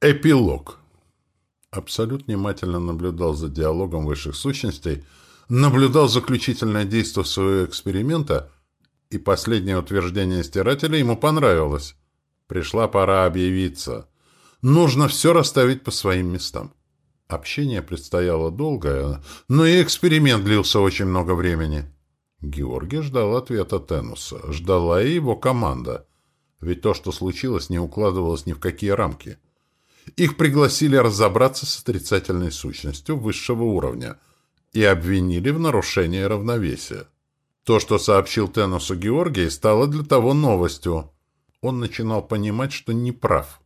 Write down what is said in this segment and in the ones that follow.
Эпилог. Абсолют внимательно наблюдал за диалогом высших сущностей, наблюдал заключительное действие своего эксперимента, и последнее утверждение стирателя ему понравилось. Пришла пора объявиться. Нужно все расставить по своим местам. Общение предстояло долгое, но и эксперимент длился очень много времени. Георгий ждал ответа Тенуса, ждала и его команда. Ведь то, что случилось, не укладывалось ни в какие рамки. Их пригласили разобраться с отрицательной сущностью высшего уровня и обвинили в нарушении равновесия. То, что сообщил Тенусу Георгий, стало для того новостью. Он начинал понимать, что не прав.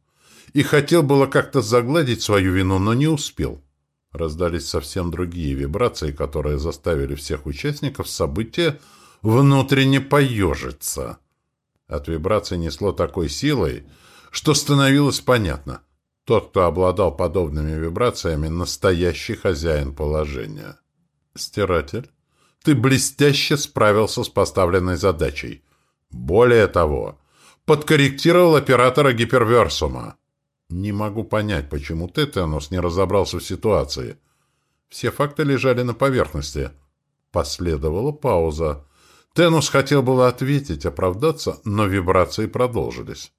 И хотел было как-то загладить свою вину, но не успел. Раздались совсем другие вибрации, которые заставили всех участников события внутренне поежиться. От вибраций несло такой силой, что становилось понятно. Тот, кто обладал подобными вибрациями, настоящий хозяин положения. Стиратель, ты блестяще справился с поставленной задачей. Более того, подкорректировал оператора гиперверсума. Не могу понять, почему ты, Тенус, не разобрался в ситуации. Все факты лежали на поверхности. Последовала пауза. Тенус хотел было ответить, оправдаться, но вибрации продолжились.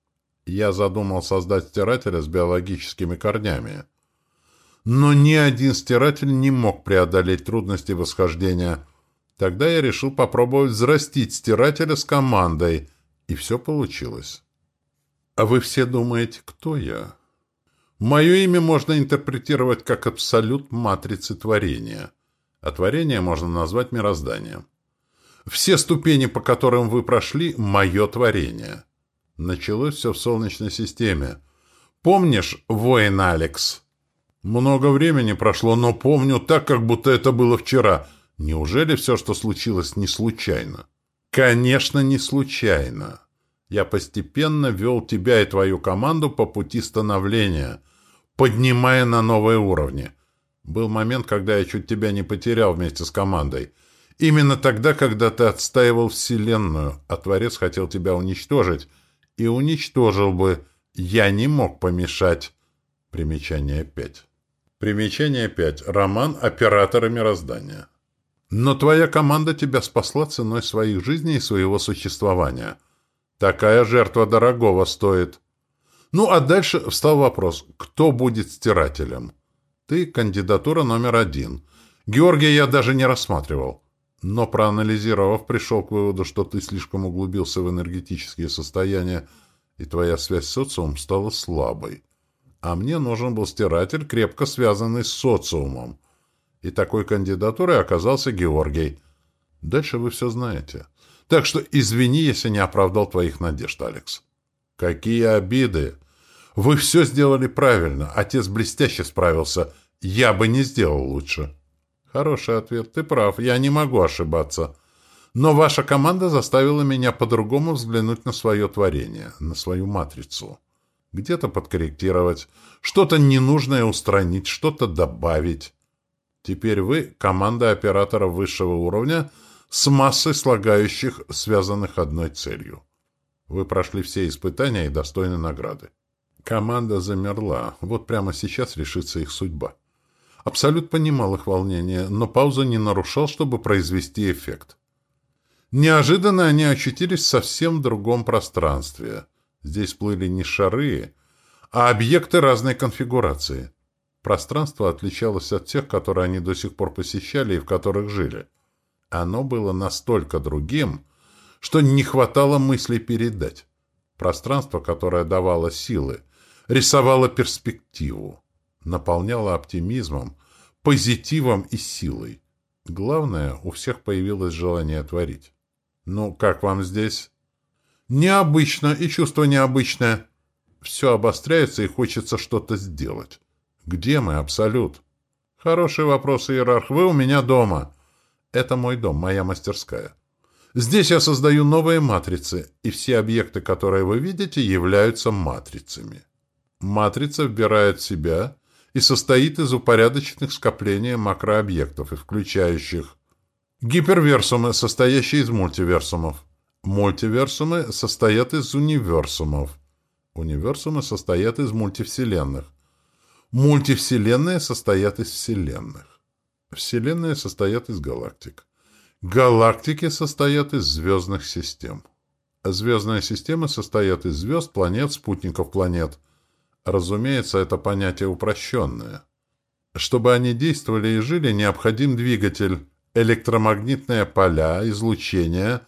Я задумал создать стирателя с биологическими корнями. Но ни один стиратель не мог преодолеть трудности восхождения. Тогда я решил попробовать взрастить стирателя с командой, и все получилось. А вы все думаете, кто я? Мое имя можно интерпретировать как абсолют матрицы творения, а творение можно назвать мирозданием. Все ступени, по которым вы прошли, — мое творение. Началось все в Солнечной системе. Помнишь, воин Алекс? Много времени прошло, но помню так, как будто это было вчера. Неужели все, что случилось, не случайно? Конечно, не случайно. Я постепенно вел тебя и твою команду по пути становления, поднимая на новые уровни. Был момент, когда я чуть тебя не потерял вместе с командой — Именно тогда, когда ты отстаивал Вселенную, а Творец хотел тебя уничтожить, и уничтожил бы, я не мог помешать. Примечание 5. Примечание 5. Роман «Операторы мироздания». Но твоя команда тебя спасла ценой своих жизней и своего существования. Такая жертва дорогого стоит. Ну, а дальше встал вопрос, кто будет стирателем? Ты кандидатура номер один. Георгия я даже не рассматривал. Но проанализировав, пришел к выводу, что ты слишком углубился в энергетические состояния, и твоя связь с социумом стала слабой. А мне нужен был стиратель, крепко связанный с социумом. И такой кандидатурой оказался Георгий. Дальше вы все знаете. Так что извини, если не оправдал твоих надежд, Алекс. Какие обиды! Вы все сделали правильно. Отец блестяще справился. Я бы не сделал лучше. Хороший ответ. Ты прав. Я не могу ошибаться. Но ваша команда заставила меня по-другому взглянуть на свое творение, на свою матрицу. Где-то подкорректировать, что-то ненужное устранить, что-то добавить. Теперь вы — команда операторов высшего уровня с массой слагающих, связанных одной целью. Вы прошли все испытания и достойны награды. Команда замерла. Вот прямо сейчас решится их судьба. Абсолют понимал их волнение, но паузу не нарушал, чтобы произвести эффект. Неожиданно они очутились в совсем другом пространстве. Здесь плыли не шары, а объекты разной конфигурации. Пространство отличалось от тех, которые они до сих пор посещали и в которых жили. Оно было настолько другим, что не хватало мыслей передать. Пространство, которое давало силы, рисовало перспективу наполняла оптимизмом, позитивом и силой. Главное, у всех появилось желание творить. «Ну, как вам здесь?» «Необычно, и чувство необычное. Все обостряется, и хочется что-то сделать. Где мы, Абсолют?» «Хороший вопрос, Иерарх. Вы у меня дома. Это мой дом, моя мастерская. Здесь я создаю новые матрицы, и все объекты, которые вы видите, являются матрицами. Матрица вбирает в себя и состоит из упорядоченных скоплений макрообъектов, и включающих гиперверсумы, состоящие из мультиверсумов. Мультиверсумы состоят из универсумов. Универсумы состоят из мультивселенных. Мультивселенные состоят из вселенных. Вселенные состоят из галактик. Галактики состоят из звездных систем. Звездные системы состоят из звезд, планет, спутников планет. Разумеется, это понятие упрощенное. Чтобы они действовали и жили, необходим двигатель, электромагнитные поля, излучение,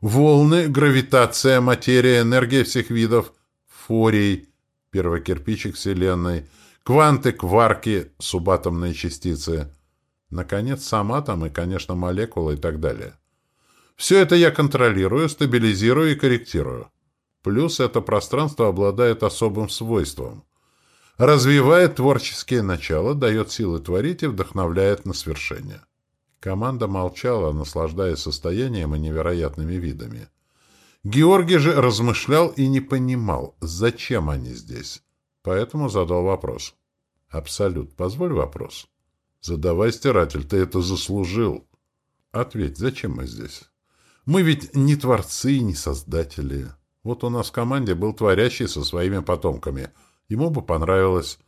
волны, гравитация, материя, энергия всех видов, форий, первый кирпичик Вселенной, кванты, кварки, субатомные частицы, наконец, сам атом и, конечно, молекулы и так далее. Все это я контролирую, стабилизирую и корректирую. Плюс это пространство обладает особым свойством. Развивает творческие начала, дает силы творить и вдохновляет на свершение. Команда молчала, наслаждаясь состоянием и невероятными видами. Георгий же размышлял и не понимал, зачем они здесь. Поэтому задал вопрос. «Абсолют, позволь вопрос». «Задавай, стиратель, ты это заслужил». «Ответь, зачем мы здесь?» Мы ведь не творцы, не создатели. Вот у нас в команде был творящий со своими потомками. Ему бы понравилось.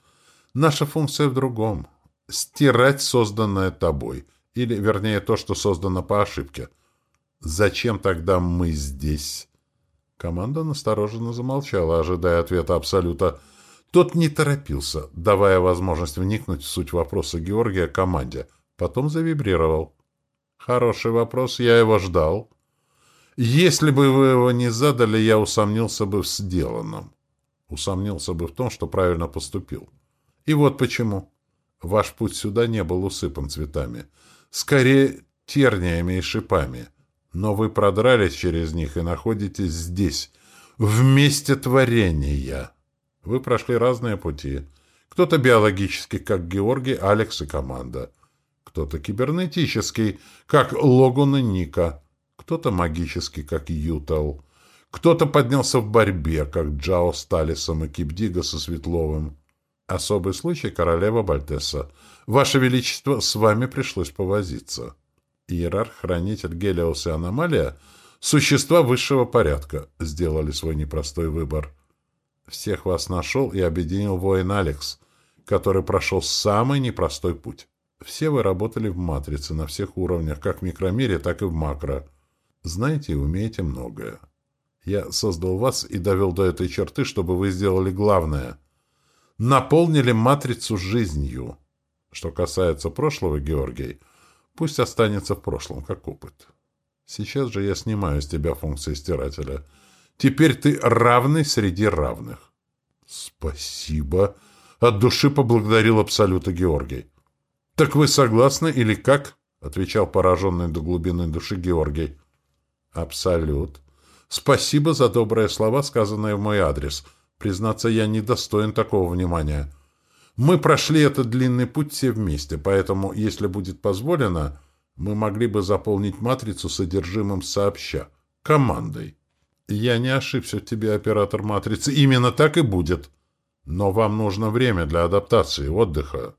Наша функция в другом. Стирать созданное тобой. Или, вернее, то, что создано по ошибке. Зачем тогда мы здесь? Команда настороженно замолчала, ожидая ответа Абсолюта. Тот не торопился, давая возможность вникнуть в суть вопроса Георгия команде. Потом завибрировал. «Хороший вопрос, я его ждал». Если бы вы его не задали, я усомнился бы в сделанном. Усомнился бы в том, что правильно поступил. И вот почему. Ваш путь сюда не был усыпан цветами. Скорее, терниями и шипами. Но вы продрались через них и находитесь здесь, в месте творения. Вы прошли разные пути. Кто-то биологический, как Георгий, Алекс и команда. Кто-то кибернетический, как Логун и Ника кто-то магически, как Ютал, кто-то поднялся в борьбе, как Джао с Талисом и Кипдига со Светловым. Особый случай королева Бальтеса. Ваше Величество, с вами пришлось повозиться. Иерарх, хранитель Гелиос и Аномалия — существа высшего порядка, сделали свой непростой выбор. Всех вас нашел и объединил воин Алекс, который прошел самый непростой путь. Все вы работали в матрице на всех уровнях, как в микромире, так и в макро. Знаете и умеете многое. Я создал вас и довел до этой черты, чтобы вы сделали главное. Наполнили матрицу жизнью. Что касается прошлого, Георгий, пусть останется в прошлом, как опыт. Сейчас же я снимаю с тебя функции стирателя. Теперь ты равный среди равных. Спасибо. От души поблагодарил Абсолюта Георгий. Так вы согласны или как? Отвечал пораженный до глубины души Георгий. Абсолют. Спасибо за добрые слова, сказанные в мой адрес. Признаться, я не достоин такого внимания. Мы прошли этот длинный путь все вместе, поэтому, если будет позволено, мы могли бы заполнить матрицу содержимым сообща, командой. Я не ошибся в тебе, оператор матрицы. Именно так и будет. Но вам нужно время для адаптации, отдыха.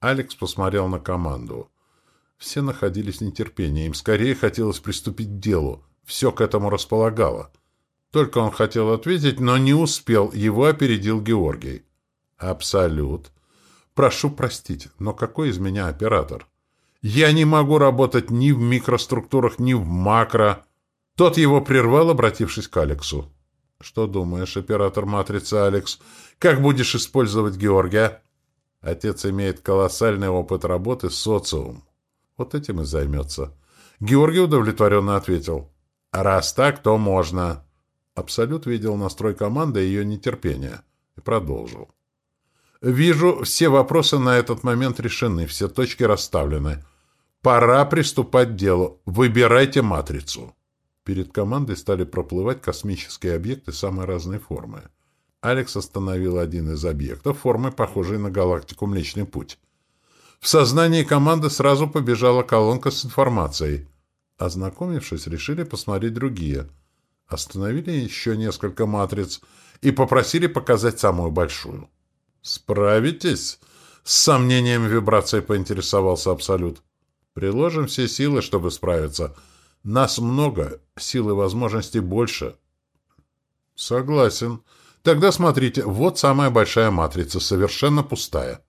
Алекс посмотрел на команду. Все находились в. Им скорее хотелось приступить к делу. Все к этому располагало. Только он хотел ответить, но не успел, его опередил Георгий. «Абсолют. Прошу простить, но какой из меня оператор? Я не могу работать ни в микроструктурах, ни в макро». Тот его прервал, обратившись к Алексу. «Что думаешь, оператор матрицы Алекс? Как будешь использовать Георгия?» Отец имеет колоссальный опыт работы с социумом. Вот этим и займется. Георгий удовлетворенно ответил. «Раз так, то можно». Абсолют видел настрой команды и ее нетерпение. И продолжил. «Вижу, все вопросы на этот момент решены, все точки расставлены. Пора приступать к делу. Выбирайте матрицу». Перед командой стали проплывать космические объекты самой разной формы. Алекс остановил один из объектов, формой похожей на галактику Млечный Путь. В сознании команды сразу побежала колонка с информацией. Ознакомившись, решили посмотреть другие. Остановили еще несколько матриц и попросили показать самую большую. «Справитесь?» — с сомнением вибрации поинтересовался Абсолют. «Приложим все силы, чтобы справиться. Нас много, сил и возможностей больше». «Согласен. Тогда смотрите, вот самая большая матрица, совершенно пустая».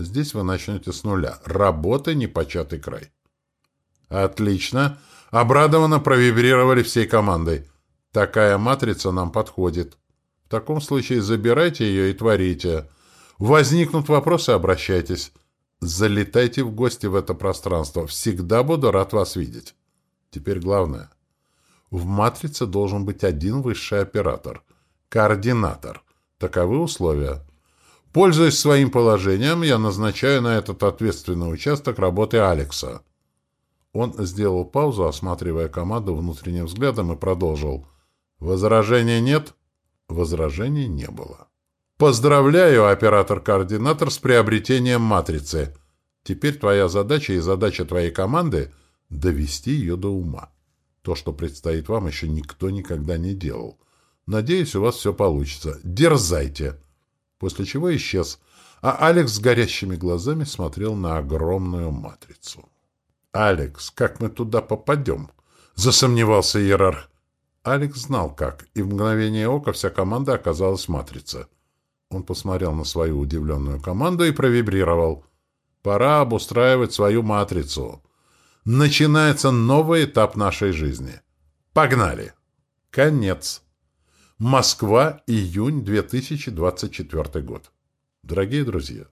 Здесь вы начнете с нуля. Работа непочатый край. Отлично. Обрадованно провибрировали всей командой. Такая матрица нам подходит. В таком случае забирайте ее и творите. Возникнут вопросы, обращайтесь. Залетайте в гости в это пространство. Всегда буду рад вас видеть. Теперь главное. В матрице должен быть один высший оператор. Координатор. Таковы условия. Пользуясь своим положением, я назначаю на этот ответственный участок работы Алекса. Он сделал паузу, осматривая команду внутренним взглядом, и продолжил. «Возражений нет?» Возражений не было. «Поздравляю, оператор-координатор, с приобретением матрицы. Теперь твоя задача и задача твоей команды — довести ее до ума. То, что предстоит вам, еще никто никогда не делал. Надеюсь, у вас все получится. Дерзайте!» После чего исчез, а Алекс с горящими глазами смотрел на огромную матрицу. «Алекс, как мы туда попадем?» — засомневался иерарх. Алекс знал как, и в мгновение ока вся команда оказалась в матрице. Он посмотрел на свою удивленную команду и провибрировал. «Пора обустраивать свою матрицу. Начинается новый этап нашей жизни. Погнали!» Конец. Москва, июнь 2024 год. Дорогие друзья,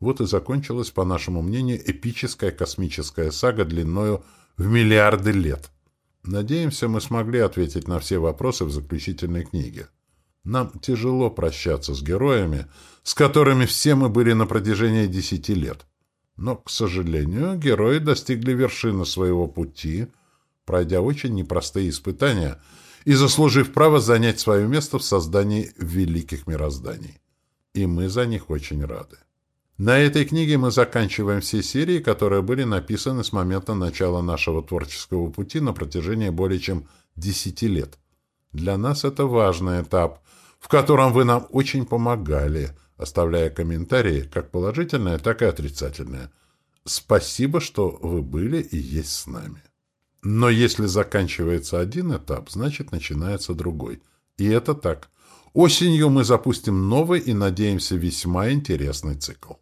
вот и закончилась, по нашему мнению, эпическая космическая сага длиною в миллиарды лет. Надеемся, мы смогли ответить на все вопросы в заключительной книге. Нам тяжело прощаться с героями, с которыми все мы были на протяжении десяти лет. Но, к сожалению, герои достигли вершины своего пути, пройдя очень непростые испытания и заслужив право занять свое место в создании великих мирозданий. И мы за них очень рады. На этой книге мы заканчиваем все серии, которые были написаны с момента начала нашего творческого пути на протяжении более чем 10 лет. Для нас это важный этап, в котором вы нам очень помогали, оставляя комментарии, как положительные, так и отрицательные. Спасибо, что вы были и есть с нами. Но если заканчивается один этап, значит начинается другой. И это так. Осенью мы запустим новый и, надеемся, весьма интересный цикл.